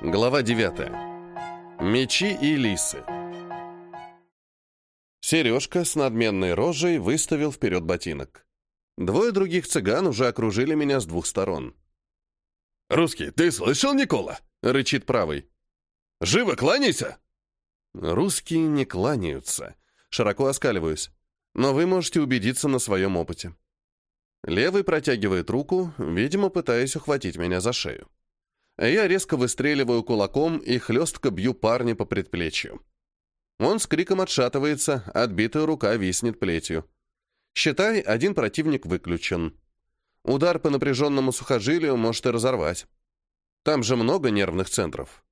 Глава 9. Мечи и лисы. Сережка с надменной рожей выставил вперед ботинок. Двое других цыган уже окружили меня с двух сторон. «Русский, ты слышал, Никола?» — рычит правый. «Живо кланяйся!» Русские не кланяются. Широко оскаливаюсь. Но вы можете убедиться на своем опыте. Левый протягивает руку, видимо, пытаясь ухватить меня за шею. Я резко выстреливаю кулаком и хлестко бью парня по предплечью. Он с криком отшатывается, отбитая рука виснет плетью. Считай, один противник выключен. Удар по напряженному сухожилию может и разорвать. Там же много нервных центров.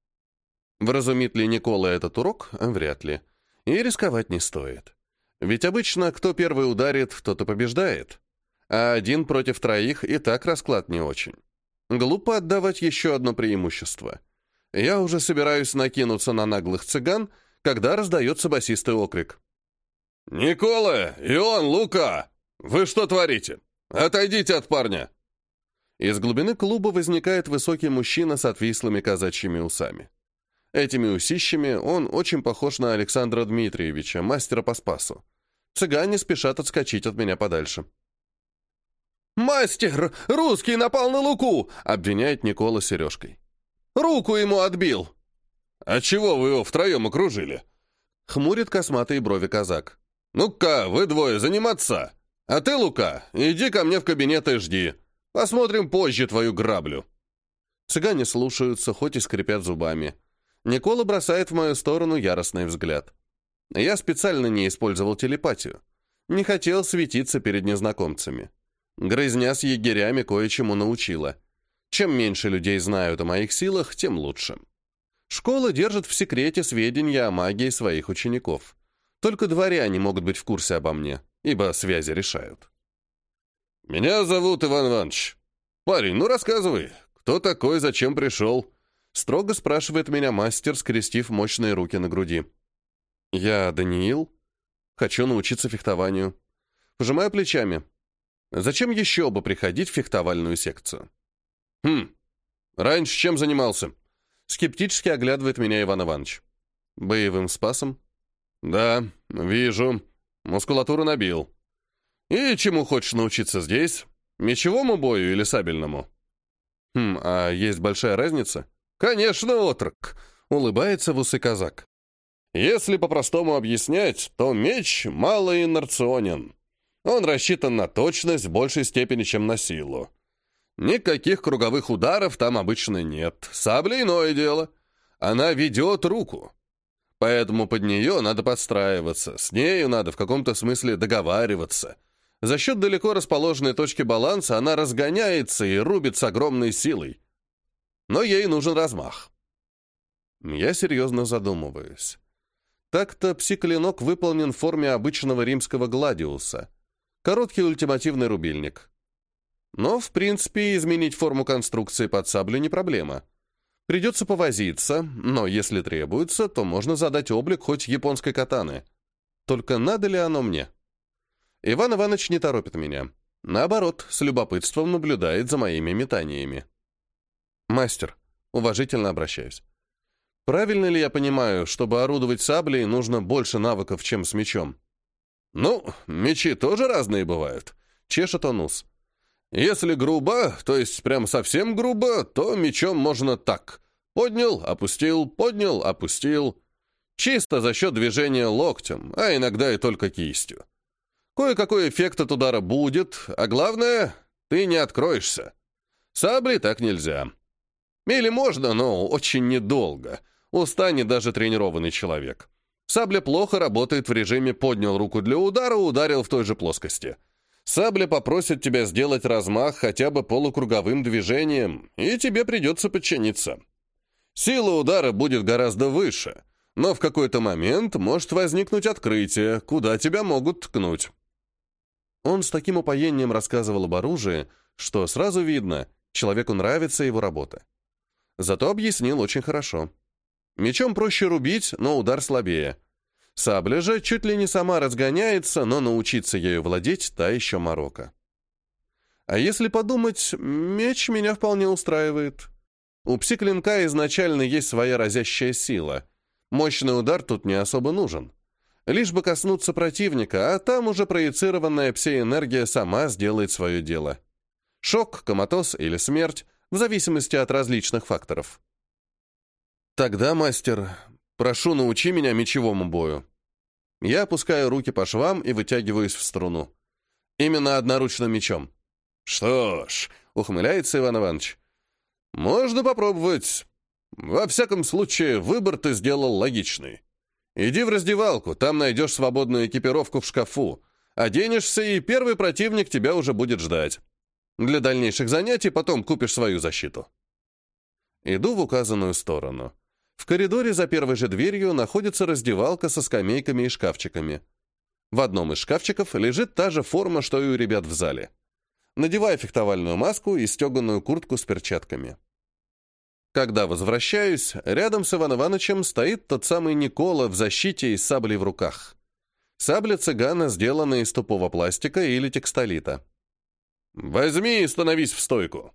Вразумит ли Никола этот урок? Вряд ли. И рисковать не стоит. Ведь обычно кто первый ударит, тот и побеждает. А один против троих и так расклад не очень. Глупо отдавать еще одно преимущество. Я уже собираюсь накинуться на наглых цыган, когда раздается басистый окрик. «Никола! Ион! Лука! Вы что творите? Отойдите от парня!» Из глубины клуба возникает высокий мужчина с отвислыми казачьими усами. Этими усищами он очень похож на Александра Дмитриевича, мастера по спасу. Цыгане спешат отскочить от меня подальше. «Мастер! Русский напал на Луку!» — обвиняет Никола сережкой. «Руку ему отбил!» «А чего вы его втроем окружили?» — хмурит косматые брови казак. «Ну-ка, вы двое заниматься! А ты, Лука, иди ко мне в кабинет и жди. Посмотрим позже твою граблю». Цыгане слушаются, хоть и скрипят зубами. Никола бросает в мою сторону яростный взгляд. Я специально не использовал телепатию. Не хотел светиться перед незнакомцами. Грызня с егерями кое-чему научила. Чем меньше людей знают о моих силах, тем лучше. Школа держит в секрете сведения о магии своих учеников. Только дворяне могут быть в курсе обо мне, ибо связи решают. «Меня зовут Иван Иванович. Парень, ну рассказывай, кто такой, зачем пришел?» Строго спрашивает меня мастер, скрестив мощные руки на груди. «Я Даниил. Хочу научиться фехтованию. Пожимаю плечами. Зачем еще бы приходить в фехтовальную секцию? Хм, раньше чем занимался? Скептически оглядывает меня Иван Иванович. Боевым спасом? Да, вижу. Мускулатуру набил. И чему хочешь научиться здесь? Мечевому бою или сабельному? Хм, а есть большая разница? Конечно, отрок, улыбается в усы казак. Если по-простому объяснять, то меч малоинерционен. Он рассчитан на точность в большей степени, чем на силу. Никаких круговых ударов там обычно нет. Сабля иное дело. Она ведет руку. Поэтому под нее надо подстраиваться, с нею надо в каком-то смысле договариваться. За счет далеко расположенной точки баланса она разгоняется и рубит с огромной силой. Но ей нужен размах. Я серьезно задумываюсь. Так-то псиклинок выполнен в форме обычного римского гладиуса — Короткий ультимативный рубильник. Но, в принципе, изменить форму конструкции под саблю не проблема. Придется повозиться, но если требуется, то можно задать облик хоть японской катаны. Только надо ли оно мне? Иван Иванович не торопит меня. Наоборот, с любопытством наблюдает за моими метаниями. «Мастер», уважительно обращаюсь. «Правильно ли я понимаю, чтобы орудовать саблей, нужно больше навыков, чем с мечом?» «Ну, мечи тоже разные бывают», — чешет он ус. «Если грубо, то есть прям совсем грубо, то мечом можно так. Поднял, опустил, поднял, опустил. Чисто за счет движения локтем, а иногда и только кистью. Кое-какой эффект от удара будет, а главное, ты не откроешься. Сабли так нельзя. Или можно, но очень недолго. Устанет даже тренированный человек. Сабля плохо работает в режиме «поднял руку для удара, ударил в той же плоскости». Сабля попросит тебя сделать размах хотя бы полукруговым движением, и тебе придется подчиниться. Сила удара будет гораздо выше, но в какой-то момент может возникнуть открытие, куда тебя могут ткнуть. Он с таким упоением рассказывал об оружии, что сразу видно, человеку нравится его работа. Зато объяснил очень хорошо. Мечом проще рубить, но удар слабее. Сабля же чуть ли не сама разгоняется, но научиться ею владеть — та еще морока. А если подумать, меч меня вполне устраивает. У пси-клинка изначально есть своя разящая сила. Мощный удар тут не особо нужен. Лишь бы коснуться противника, а там уже проецированная пси-энергия сама сделает свое дело. Шок, коматоз или смерть, в зависимости от различных факторов. Тогда, мастер, прошу, научи меня мечевому бою. Я опускаю руки по швам и вытягиваюсь в струну. Именно одноручным мечом. Что ж, ухмыляется Иван Иванович. Можно попробовать. Во всяком случае, выбор ты сделал логичный. Иди в раздевалку, там найдешь свободную экипировку в шкафу. Оденешься, и первый противник тебя уже будет ждать. Для дальнейших занятий потом купишь свою защиту. Иду в указанную сторону. В коридоре за первой же дверью находится раздевалка со скамейками и шкафчиками. В одном из шкафчиков лежит та же форма, что и у ребят в зале. Надеваю фехтовальную маску и стеганую куртку с перчатками. Когда возвращаюсь, рядом с Иван Ивановичем стоит тот самый Никола в защите и саблей в руках. Сабля цыгана сделана из тупого пластика или текстолита. «Возьми и становись в стойку».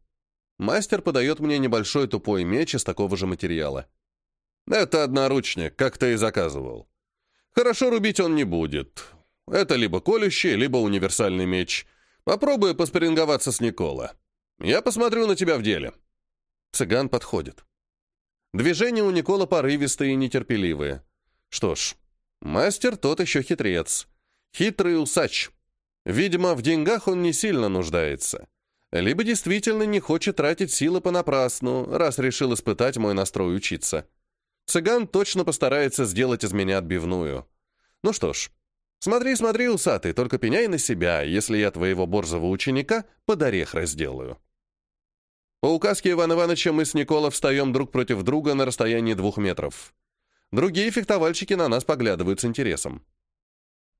Мастер подает мне небольшой тупой меч из такого же материала. «Это одноручник, как ты и заказывал. Хорошо рубить он не будет. Это либо колющий, либо универсальный меч. Попробуй поспоринговаться с Никола. Я посмотрю на тебя в деле». Цыган подходит. Движения у Никола порывистые и нетерпеливые. Что ж, мастер тот еще хитрец. Хитрый усач. Видимо, в деньгах он не сильно нуждается. Либо действительно не хочет тратить силы понапрасну, раз решил испытать мой настрой учиться. Цыган точно постарается сделать из меня отбивную. Ну что ж, смотри, смотри, усатый, только пеняй на себя, если я твоего борзого ученика под орех разделаю. По указке Ивана Ивановича мы с Никола встаем друг против друга на расстоянии двух метров. Другие фехтовальщики на нас поглядывают с интересом.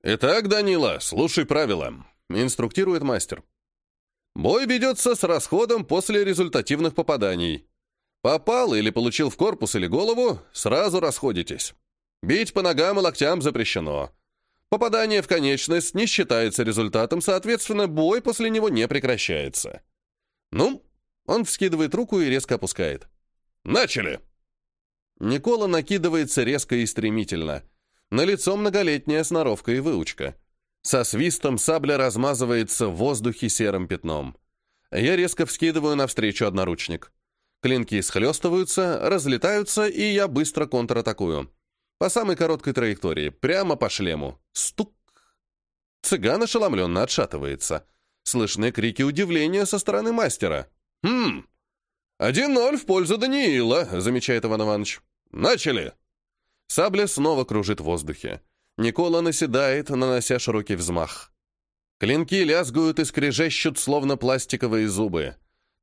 «Итак, Данила, слушай правила», — инструктирует мастер. «Бой ведется с расходом после результативных попаданий. Попал или получил в корпус или голову, сразу расходитесь. Бить по ногам и локтям запрещено. Попадание в конечность не считается результатом, соответственно, бой после него не прекращается. Ну, он вскидывает руку и резко опускает. «Начали!» Никола накидывается резко и стремительно. На лицо многолетняя сноровка и выучка. Со свистом сабля размазывается в воздухе серым пятном. Я резко вскидываю навстречу одноручник. Клинки схлестываются, разлетаются, и я быстро контратакую. По самой короткой траектории, прямо по шлему. Стук. Цыган ошеломленно отшатывается. Слышны крики удивления со стороны мастера. «Хм, один ноль в пользу Даниила», — замечает Иван Иванович. «Начали!» Сабля снова кружит в воздухе. Никола наседает, нанося широкий взмах. Клинки лязгают и скрежещут, словно пластиковые зубы.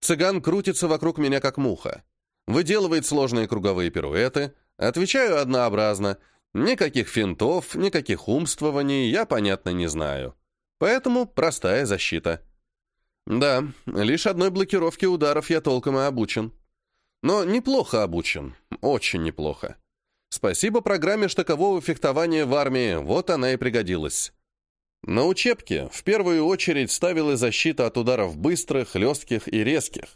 Цыган крутится вокруг меня, как муха. Выделывает сложные круговые пируэты. Отвечаю однообразно. Никаких финтов, никаких умствований я, понятно, не знаю. Поэтому простая защита. Да, лишь одной блокировки ударов я толком и обучен. Но неплохо обучен, очень неплохо. Спасибо программе штыкового фехтования в армии, вот она и пригодилась. На учебке в первую очередь ставила защита от ударов быстрых, легких и резких,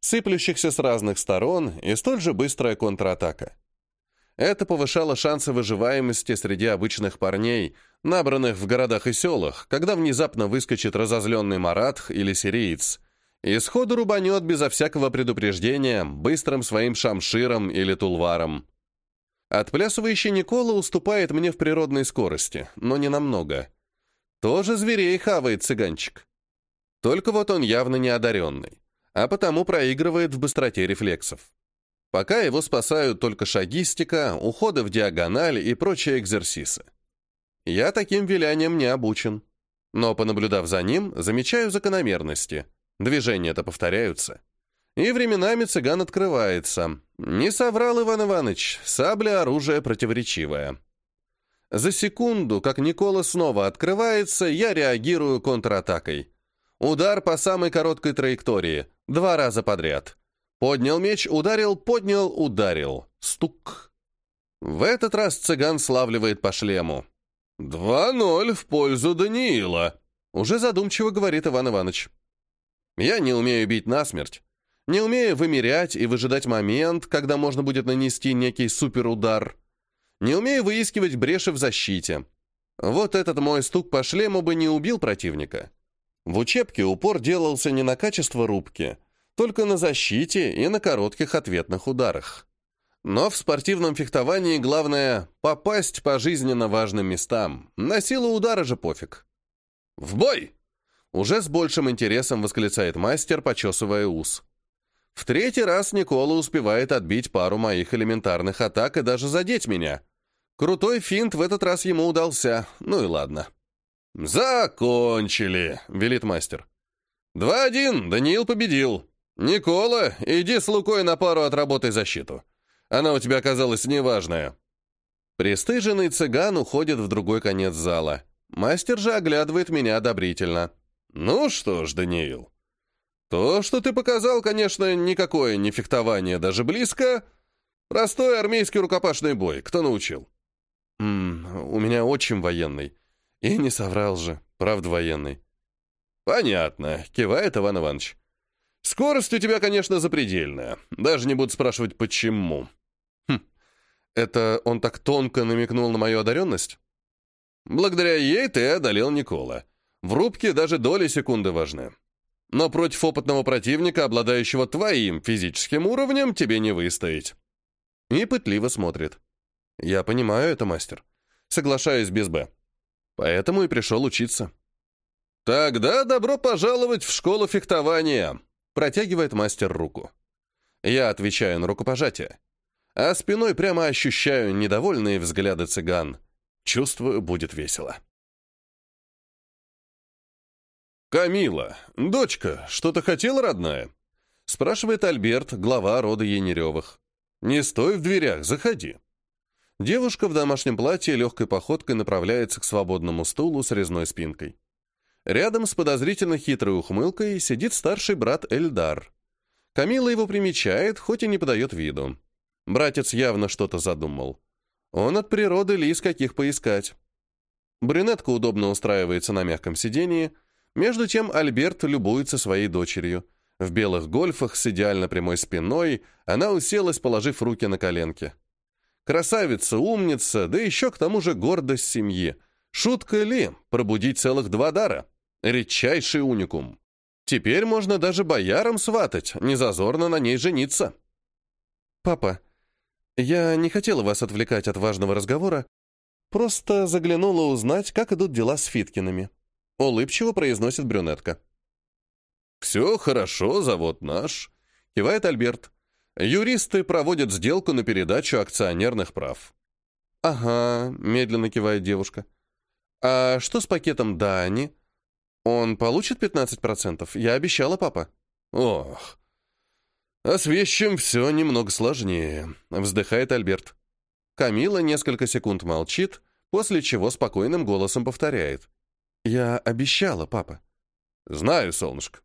сыплющихся с разных сторон, и столь же быстрая контратака. Это повышало шансы выживаемости среди обычных парней, набранных в городах и селах, когда внезапно выскочит разозленный маратх или сириец, и сходу рубанет безо всякого предупреждения быстрым своим шамширом или тулваром. Отплясывающий Никола уступает мне в природной скорости, но не намного. Тоже зверей хавает цыганчик. Только вот он явно не одаренный, а потому проигрывает в быстроте рефлексов. Пока его спасают только шагистика, уходы в диагональ и прочие экзерсисы. Я таким вилянием не обучен. Но, понаблюдав за ним, замечаю закономерности. Движения-то повторяются. И временами цыган открывается. Не соврал Иван Иванович, сабля — оружие противоречивое. За секунду, как Никола снова открывается, я реагирую контратакой. Удар по самой короткой траектории, два раза подряд. Поднял меч, ударил, поднял, ударил. Стук. В этот раз цыган славливает по шлему. «Два ноль в пользу Даниила», — уже задумчиво говорит Иван Иванович. «Я не умею бить насмерть. не умея вымерять и выжидать момент, когда можно будет нанести некий суперудар, не умея выискивать бреши в защите. Вот этот мой стук по шлему бы не убил противника. В учебке упор делался не на качество рубки, только на защите и на коротких ответных ударах. Но в спортивном фехтовании главное — попасть по жизненно важным местам. На силу удара же пофиг. «В бой!» Уже с большим интересом восклицает мастер, почесывая ус. В третий раз Никола успевает отбить пару моих элементарных атак и даже задеть меня. Крутой финт в этот раз ему удался. Ну и ладно. «Закончили!» — велит мастер. «Два-один, Даниил победил. Никола, иди с Лукой на пару отработай защиту. Она у тебя оказалась неважная». Престыженный цыган уходит в другой конец зала. Мастер же оглядывает меня одобрительно. «Ну что ж, Даниил, то, что ты показал, конечно, никакое не фехтование даже близко. Простой армейский рукопашный бой. Кто научил?» М -м, «У меня очень военный. И не соврал же, правда военный». «Понятно», — кивает Иван Иванович. «Скорость у тебя, конечно, запредельная. Даже не буду спрашивать, почему». Хм, это он так тонко намекнул на мою одаренность? Благодаря ей ты одолел Никола. В рубке даже доли секунды важны. Но против опытного противника, обладающего твоим физическим уровнем, тебе не выстоять. И пытливо смотрит. Я понимаю это, мастер. Соглашаюсь без «Б». Поэтому и пришел учиться. Тогда добро пожаловать в школу фехтования. Протягивает мастер руку. Я отвечаю на рукопожатие. А спиной прямо ощущаю недовольные взгляды цыган. Чувствую, будет весело. «Камила, дочка, что-то хотела, родная?» Спрашивает Альберт, глава рода Янеревых. «Не стой в дверях, заходи». Девушка в домашнем платье легкой походкой направляется к свободному стулу с резной спинкой. Рядом с подозрительно хитрой ухмылкой сидит старший брат Эльдар. Камила его примечает, хоть и не подает виду. Братец явно что-то задумал. Он от природы лис каких поискать. Брюнетка удобно устраивается на мягком сидении, между тем Альберт любуется своей дочерью. В белых гольфах с идеально прямой спиной она уселась, положив руки на коленки. Красавица, умница, да еще к тому же гордость семьи. Шутка ли пробудить целых два дара? Редчайший уникум. Теперь можно даже боярам сватать, незазорно на ней жениться. «Папа, я не хотела вас отвлекать от важного разговора, просто заглянула узнать, как идут дела с Фиткинами», — улыбчиво произносит брюнетка. «Все хорошо, завод наш», — кивает Альберт. «Юристы проводят сделку на передачу акционерных прав». «Ага», — медленно кивает девушка. «А что с пакетом Дани? Он получит 15%? Я обещала, папа». «Ох, а с вещем все немного сложнее, вздыхает Альберт. Камила несколько секунд молчит, после чего спокойным голосом повторяет. «Я обещала, папа». «Знаю, солнышко».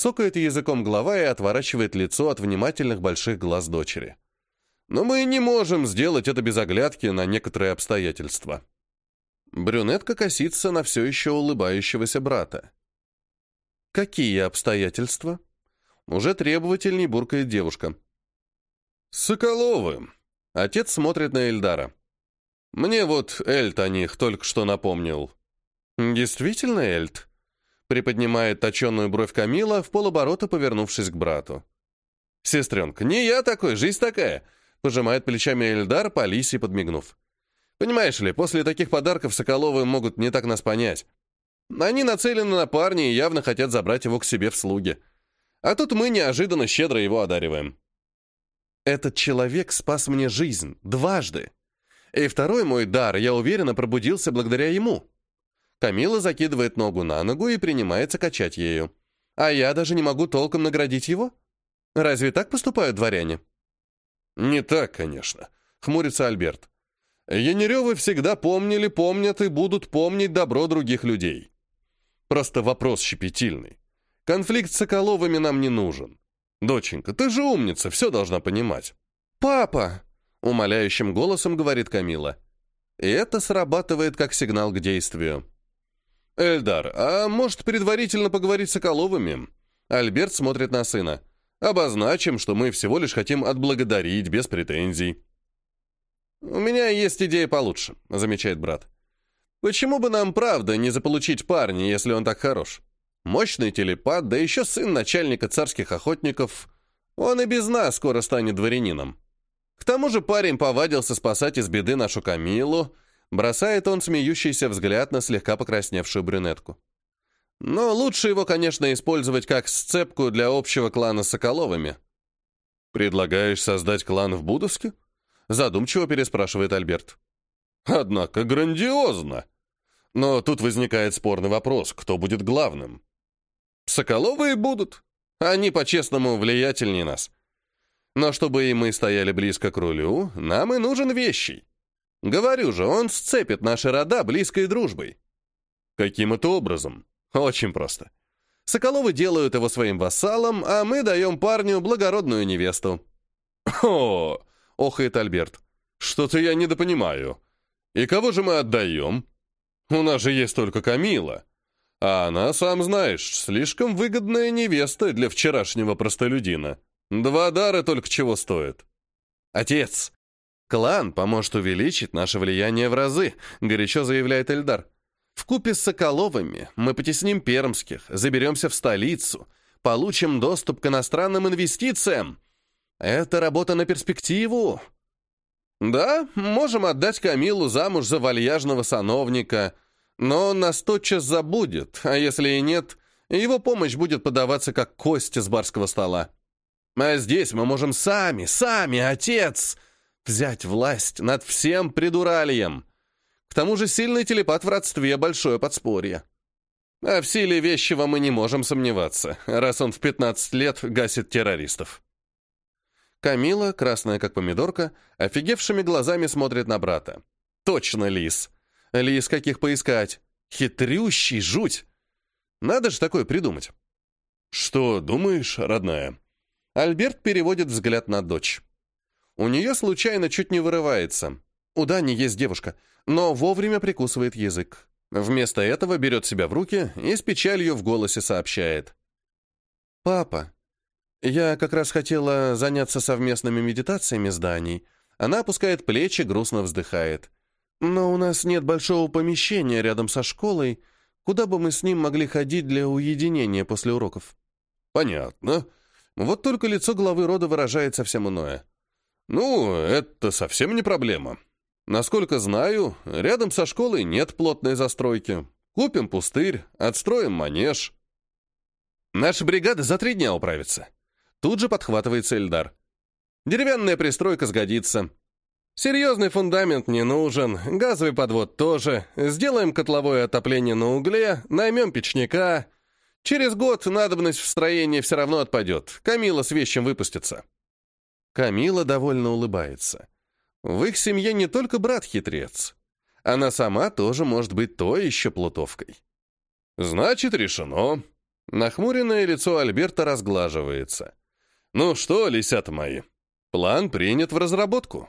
Цокает языком голова и отворачивает лицо от внимательных больших глаз дочери. «Но мы не можем сделать это без оглядки на некоторые обстоятельства». Брюнетка косится на все еще улыбающегося брата. «Какие обстоятельства?» Уже требовательней буркает девушка. «Соколовы!» Отец смотрит на Эльдара. «Мне вот Эльт о них только что напомнил». «Действительно Эльт?» Приподнимает точенную бровь Камила, в полоборота повернувшись к брату. «Сестренка, не я такой, жизнь такая!» Пожимает плечами Эльдар, по лисе подмигнув. «Понимаешь ли, после таких подарков Соколовы могут не так нас понять. Они нацелены на парня и явно хотят забрать его к себе в слуги. А тут мы неожиданно щедро его одариваем. Этот человек спас мне жизнь дважды. И второй мой дар, я уверена, пробудился благодаря ему. Камила закидывает ногу на ногу и принимается качать ею. А я даже не могу толком наградить его. Разве так поступают дворяне? Не так, конечно, хмурится Альберт. Янеревы всегда помнили, помнят и будут помнить добро других людей. Просто вопрос щепетильный. Конфликт с Соколовыми нам не нужен. Доченька, ты же умница, все должна понимать. «Папа!» — умоляющим голосом говорит Камила. И это срабатывает как сигнал к действию. «Эльдар, а может предварительно поговорить с Соколовыми?» Альберт смотрит на сына. Обозначим, что мы всего лишь хотим отблагодарить без претензий. «У меня есть идея получше», — замечает брат. «Почему бы нам, правда, не заполучить парня, если он так хорош? Мощный телепат, да еще сын начальника царских охотников. Он и без нас скоро станет дворянином. К тому же парень повадился спасать из беды нашу Камилу, бросает он смеющийся взгляд на слегка покрасневшую брюнетку. Но лучше его, конечно, использовать как сцепку для общего клана с Соколовыми. «Предлагаешь создать клан в Будовске?» Задумчиво переспрашивает Альберт. «Однако грандиозно!» Но тут возникает спорный вопрос, кто будет главным. Соколовые будут. Они, по-честному, влиятельнее нас. Но чтобы и мы стояли близко к рулю, нам и нужен вещий. Говорю же, он сцепит наши рода близкой дружбой. Каким это образом? Очень просто. Соколовы делают его своим вассалом, а мы даем парню благородную невесту. «О!» — охает Альберт. «Что-то я недопонимаю. И кого же мы отдаем? У нас же есть только Камила. А она, сам знаешь, слишком выгодная невеста для вчерашнего простолюдина. Два дара только чего стоит». «Отец, клан поможет увеличить наше влияние в разы», — горячо заявляет Эльдар. В купе с Соколовыми мы потесним пермских, заберемся в столицу, получим доступ к иностранным инвестициям. Это работа на перспективу. Да, можем отдать Камилу замуж за вальяжного сановника, но он нас тотчас забудет, а если и нет, его помощь будет подаваться как кость с барского стола. А здесь мы можем сами, сами, отец, взять власть над всем придуральем. К тому же сильный телепат в родстве — большое подспорье. А в силе вещего мы не можем сомневаться, раз он в 15 лет гасит террористов. Камила, красная как помидорка, офигевшими глазами смотрит на брата. Точно лис. Лис каких поискать. Хитрющий, жуть. Надо же такое придумать. Что думаешь, родная? Альберт переводит взгляд на дочь. У нее случайно чуть не вырывается. У Дани есть девушка — но вовремя прикусывает язык. Вместо этого берет себя в руки и с печалью в голосе сообщает. «Папа, я как раз хотела заняться совместными медитациями с Даней. Она опускает плечи, грустно вздыхает. Но у нас нет большого помещения рядом со школой, куда бы мы с ним могли ходить для уединения после уроков». «Понятно. Вот только лицо главы рода выражает совсем иное. Ну, это совсем не проблема. Насколько знаю, рядом со школой нет плотной застройки. Купим пустырь, отстроим манеж. Наша бригада за три дня управится. Тут же подхватывается Эльдар. Деревянная пристройка сгодится. Серьезный фундамент не нужен, газовый подвод тоже. Сделаем котловое отопление на угле, наймем печника. Через год надобность в строении все равно отпадет. Камила с вещем выпустится. Камила довольно улыбается. В их семье не только брат-хитрец. Она сама тоже может быть той еще плутовкой. Значит, решено. Нахмуренное лицо Альберта разглаживается. Ну что, лисята мои, план принят в разработку.